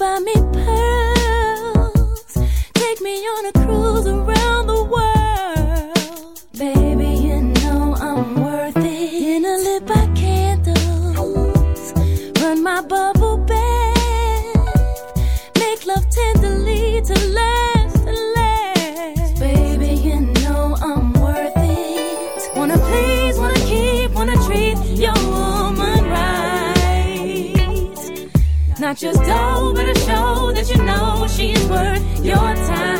buy me pearls. Take me on a cruise around the world. Baby, you know I'm worth it. In a lit by candles. Run my bubble bath. Make love tenderly to last and last. Baby, you know I'm worth it. Wanna please, wanna keep, wanna treat your woman right. Not just all she's worth your time.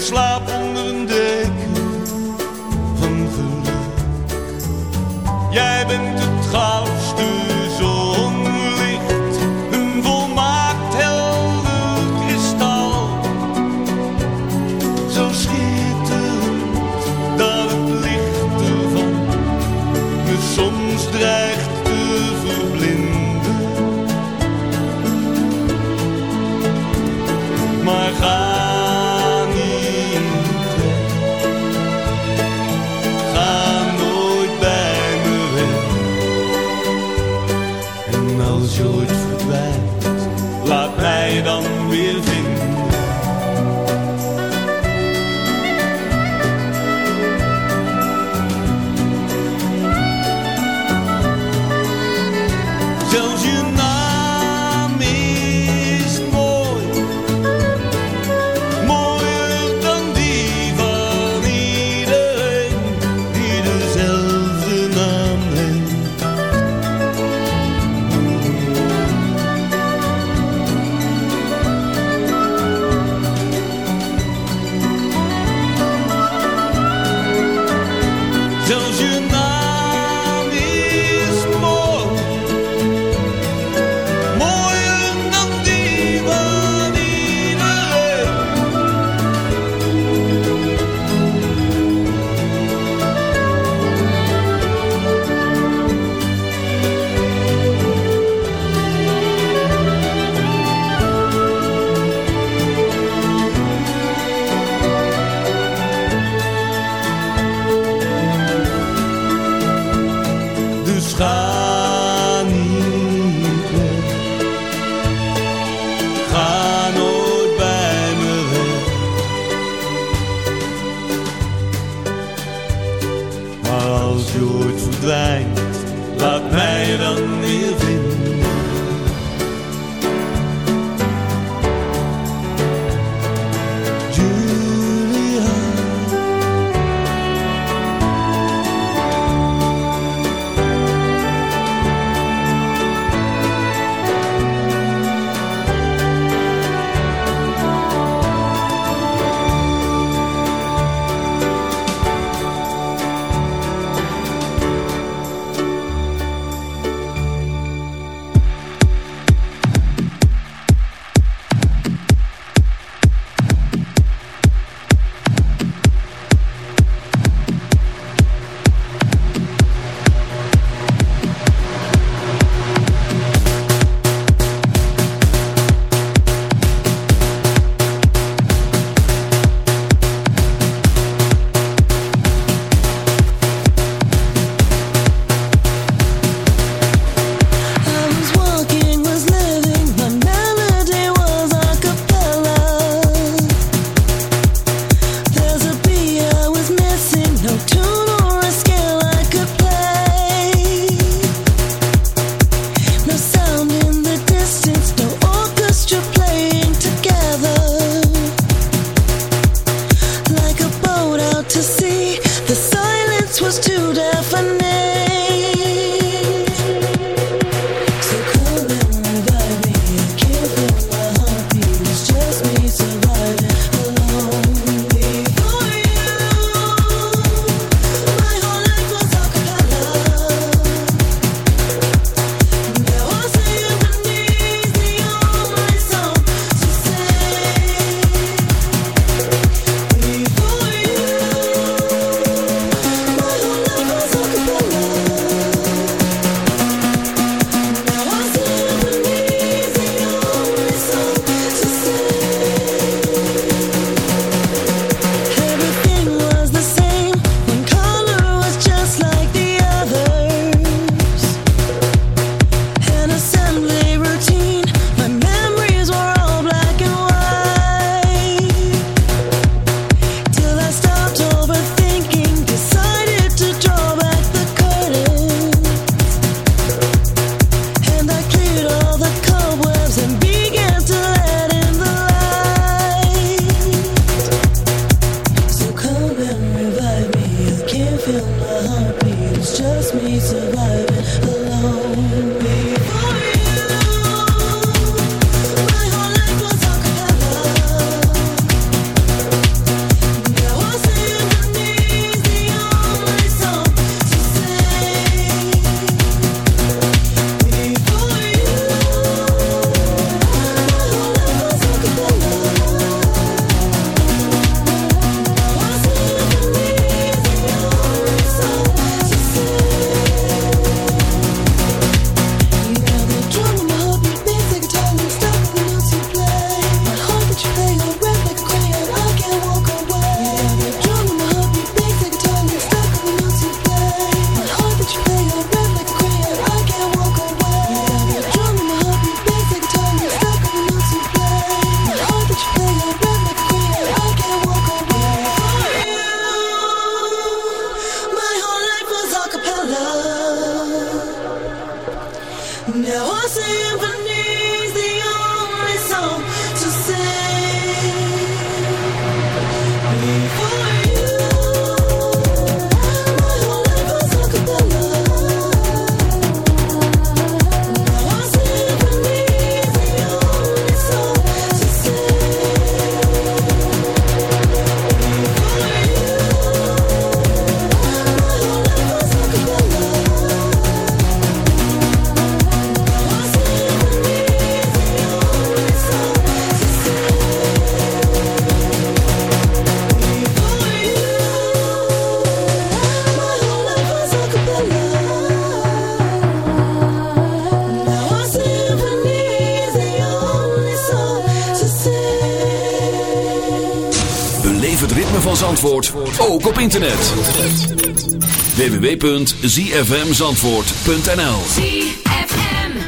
slaap onder een deken van geluk. Jij bent het goud ook op internet. www.zfmzandvoort.nl ZFM.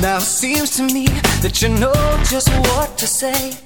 Now it seems to me that you know just what to say.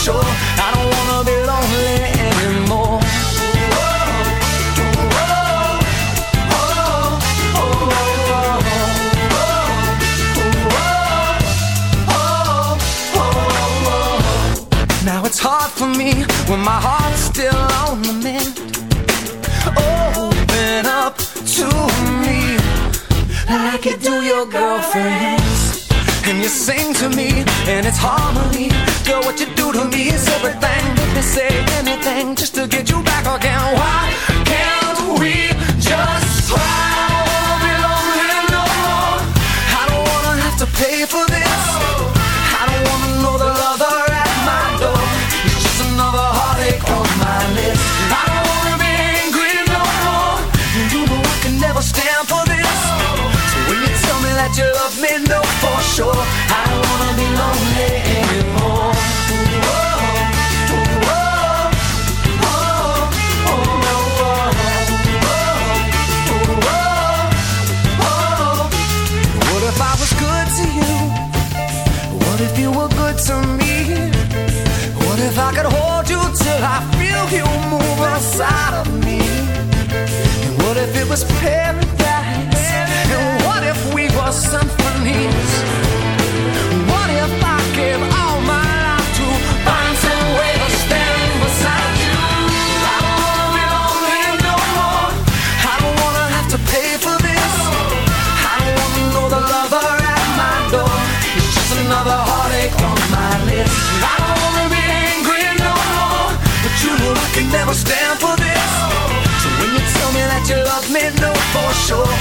Sure. I don't wanna be lonely anymore. Now it's hard for me when my heart's still on the mend. Open up to me like you do your girlfriends. And you sing to me, and it's harmony. Girl, what you do to me is everything. Let me say anything just to get you back again. Why can't we just try? Was paradise? And what if we were symphonies? Never stand for this. So when you tell me that you love me, know for sure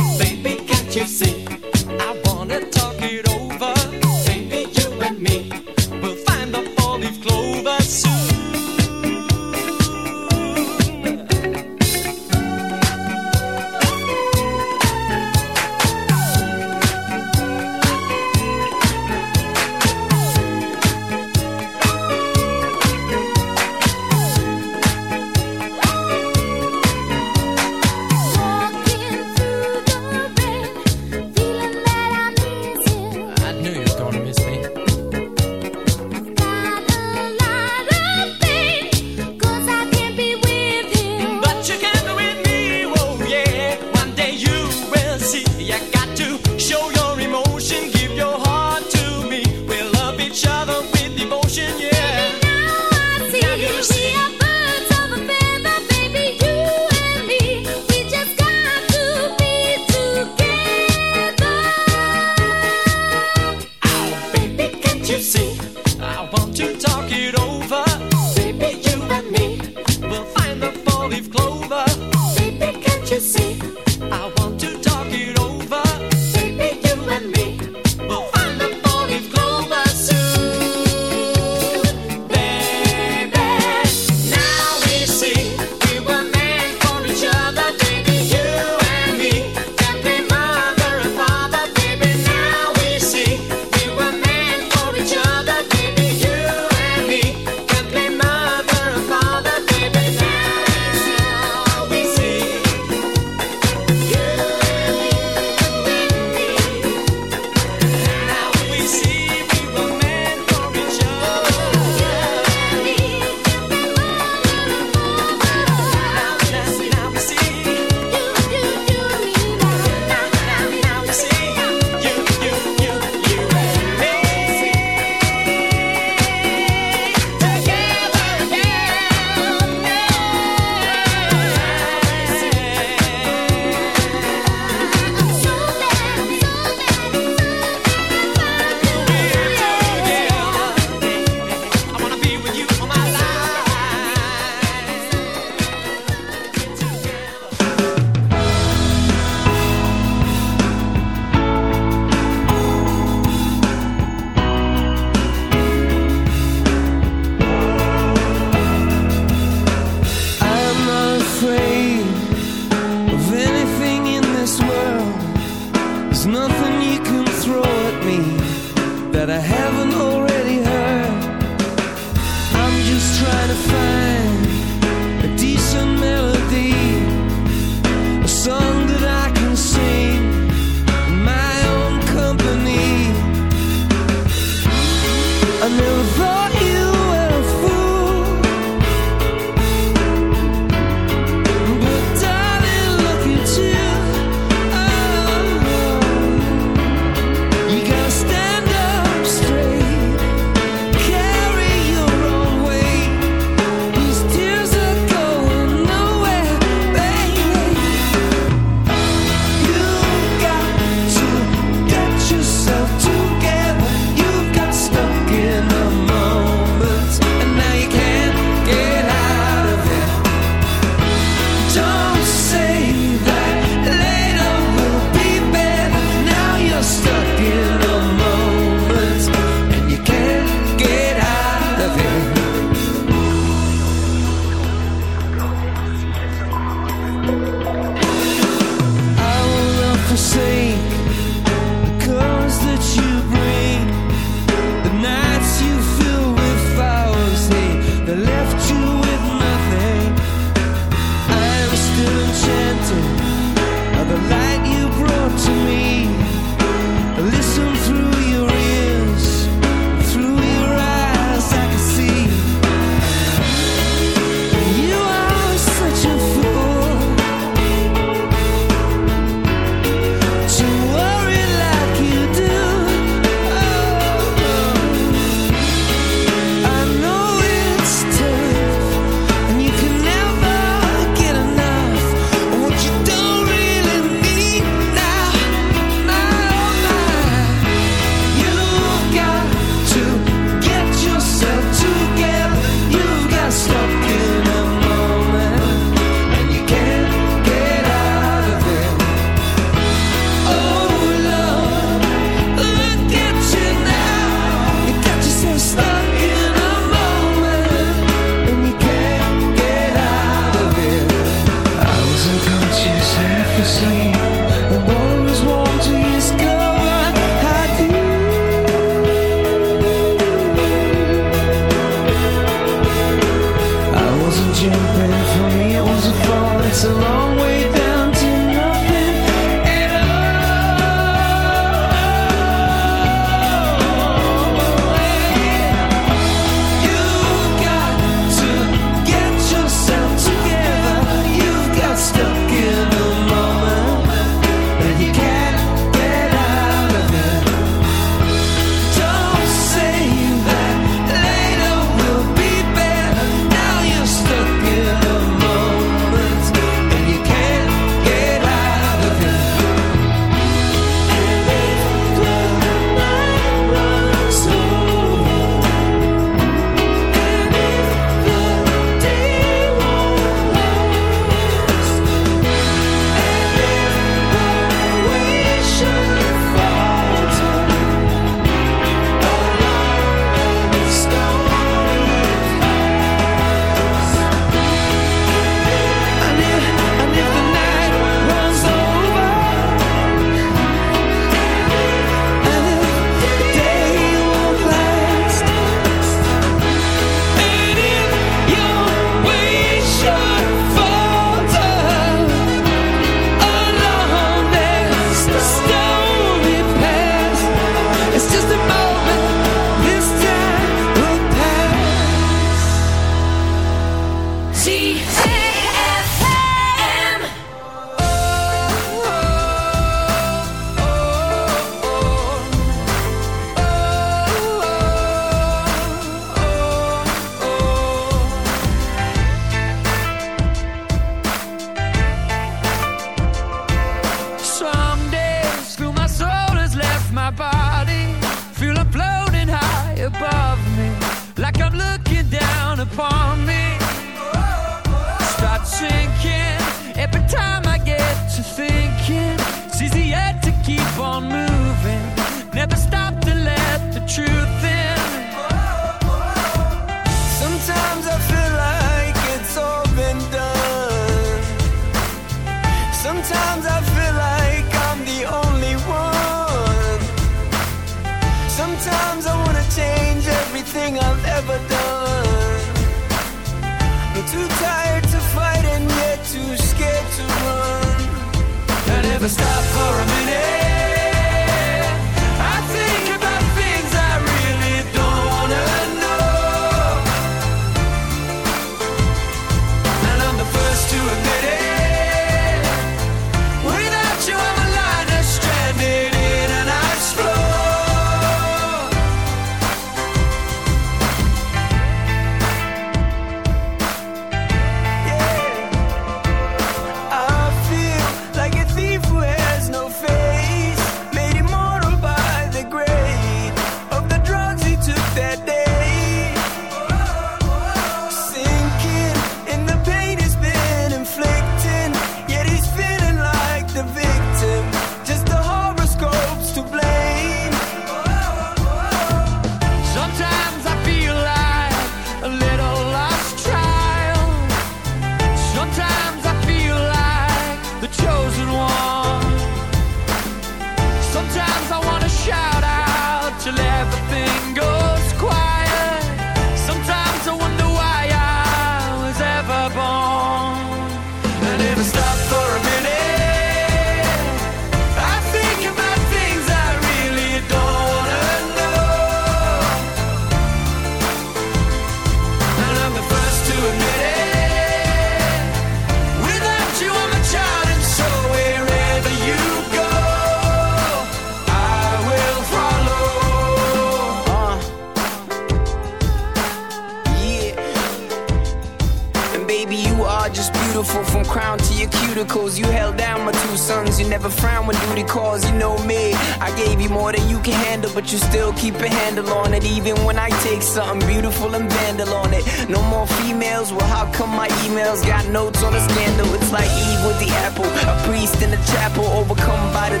keep a handle on it. Even when I take something beautiful and vandal on it. No more females, well, how come my emails got notes on a scandal? It's like Eve with the apple, a priest in the chapel, overcome by the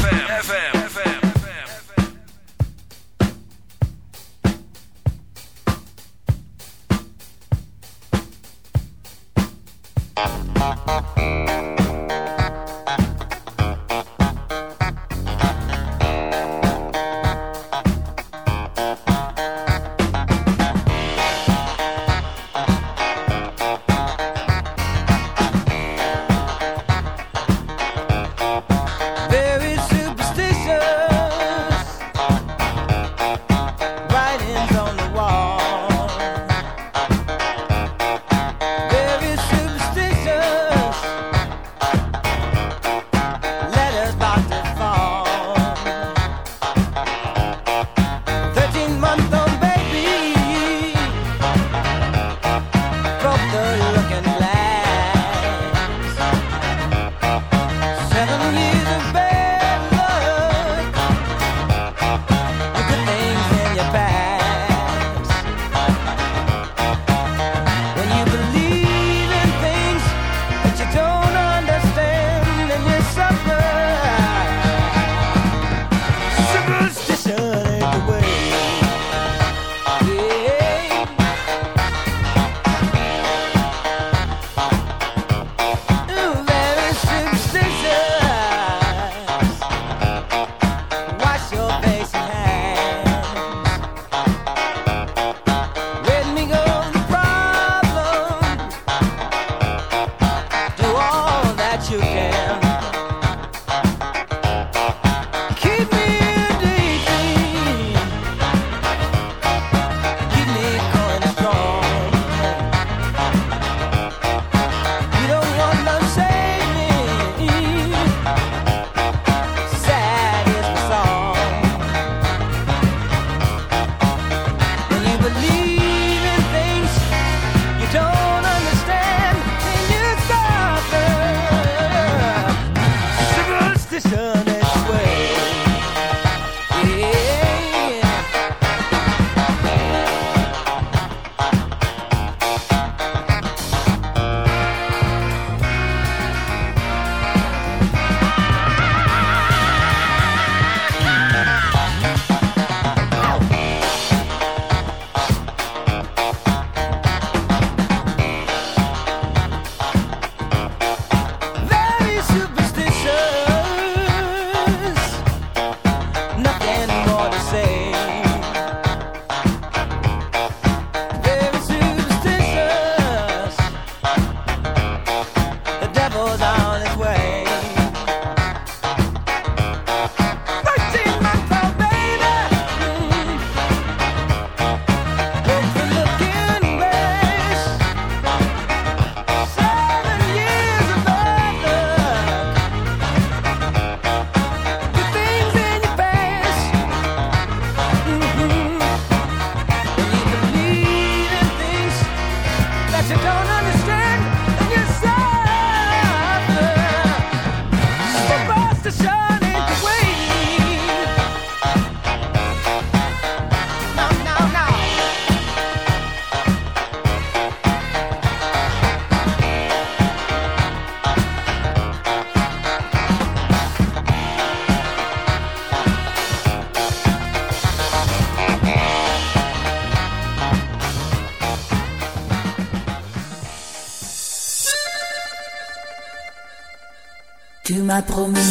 m'a promis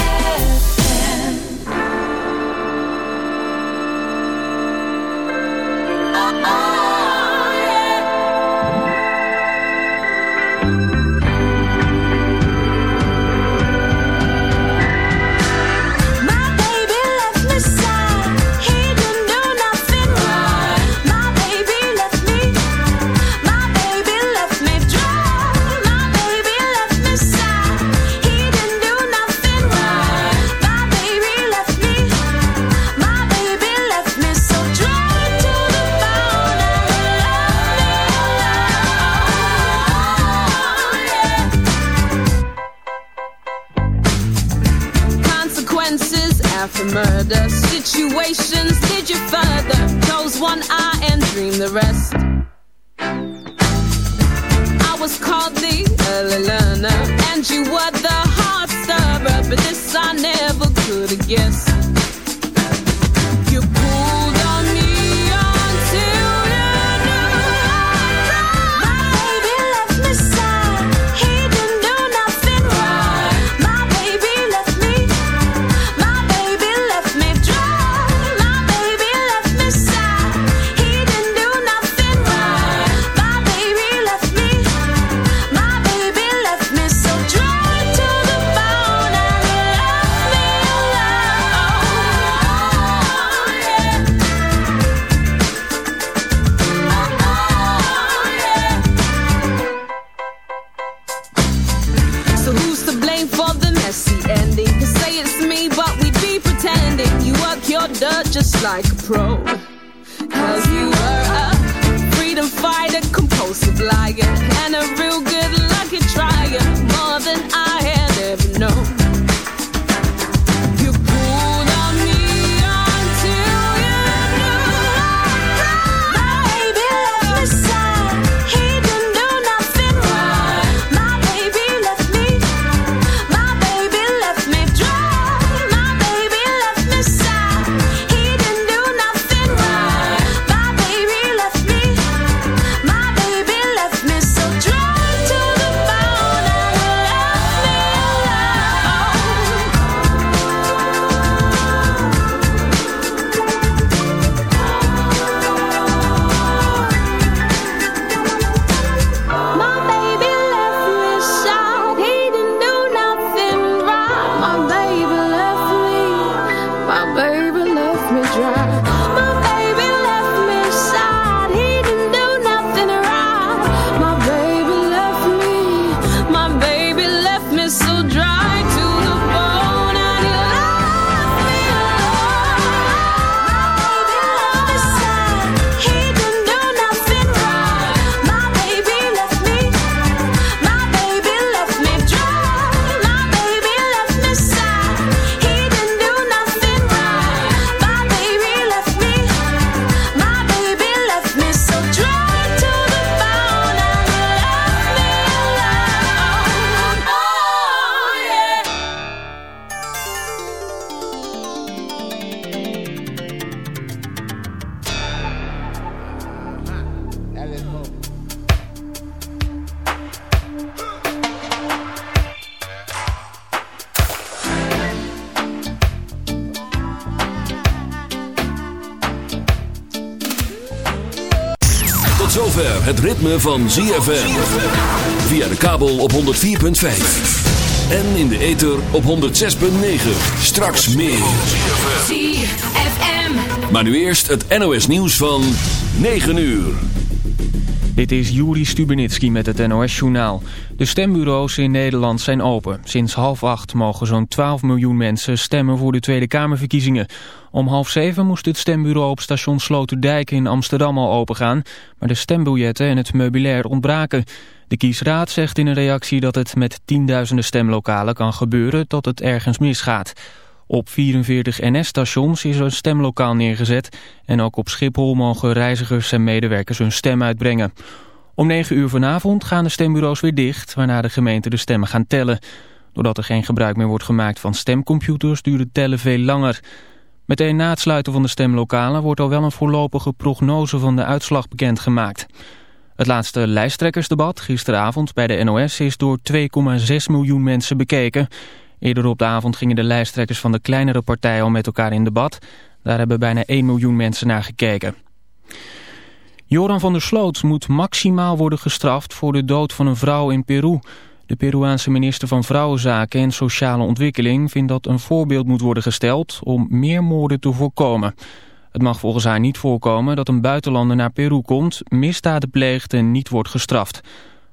one eye and dream the rest. Ritme van ZFM. Via de kabel op 104.5. En in de ether op 106.9. Straks meer. ZFM. Maar nu eerst het NOS nieuws van 9 uur. Dit is Juri Stubenitski met het NOS-journaal. De stembureaus in Nederland zijn open. Sinds half acht mogen zo'n 12 miljoen mensen stemmen voor de Tweede Kamerverkiezingen. Om half zeven moest het stembureau op station Sloterdijk in Amsterdam al opengaan. Maar de stembiljetten en het meubilair ontbraken. De kiesraad zegt in een reactie dat het met tienduizenden stemlokalen kan gebeuren tot het ergens misgaat. Op 44 NS-stations is een stemlokaal neergezet en ook op Schiphol mogen reizigers en medewerkers hun stem uitbrengen. Om 9 uur vanavond gaan de stembureaus weer dicht, waarna de gemeente de stemmen gaan tellen. Doordat er geen gebruik meer wordt gemaakt van stemcomputers duurt het tellen veel langer. Meteen na het sluiten van de stemlokalen wordt al wel een voorlopige prognose van de uitslag bekendgemaakt. Het laatste lijsttrekkersdebat gisteravond bij de NOS is door 2,6 miljoen mensen bekeken... Eerder op de avond gingen de lijsttrekkers van de kleinere partijen al met elkaar in debat. Daar hebben bijna 1 miljoen mensen naar gekeken. Joran van der Sloot moet maximaal worden gestraft voor de dood van een vrouw in Peru. De Peruaanse minister van Vrouwenzaken en Sociale Ontwikkeling vindt dat een voorbeeld moet worden gesteld om meer moorden te voorkomen. Het mag volgens haar niet voorkomen dat een buitenlander naar Peru komt, misdaden pleegt en niet wordt gestraft.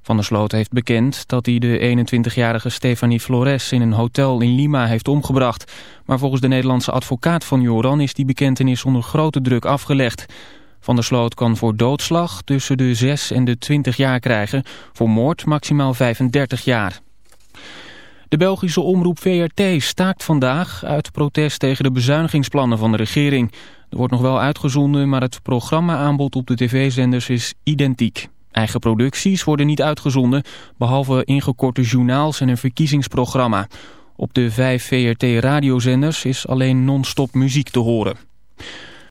Van der Sloot heeft bekend dat hij de 21-jarige Stefanie Flores in een hotel in Lima heeft omgebracht. Maar volgens de Nederlandse advocaat van Joran is die bekentenis onder grote druk afgelegd. Van der Sloot kan voor doodslag tussen de 6 en de 20 jaar krijgen, voor moord maximaal 35 jaar. De Belgische omroep VRT staakt vandaag uit protest tegen de bezuinigingsplannen van de regering. Er wordt nog wel uitgezonden, maar het programmaaanbod op de tv-zenders is identiek. Eigen producties worden niet uitgezonden, behalve ingekorte journaals en een verkiezingsprogramma. Op de vijf VRT-radiozenders is alleen non-stop muziek te horen.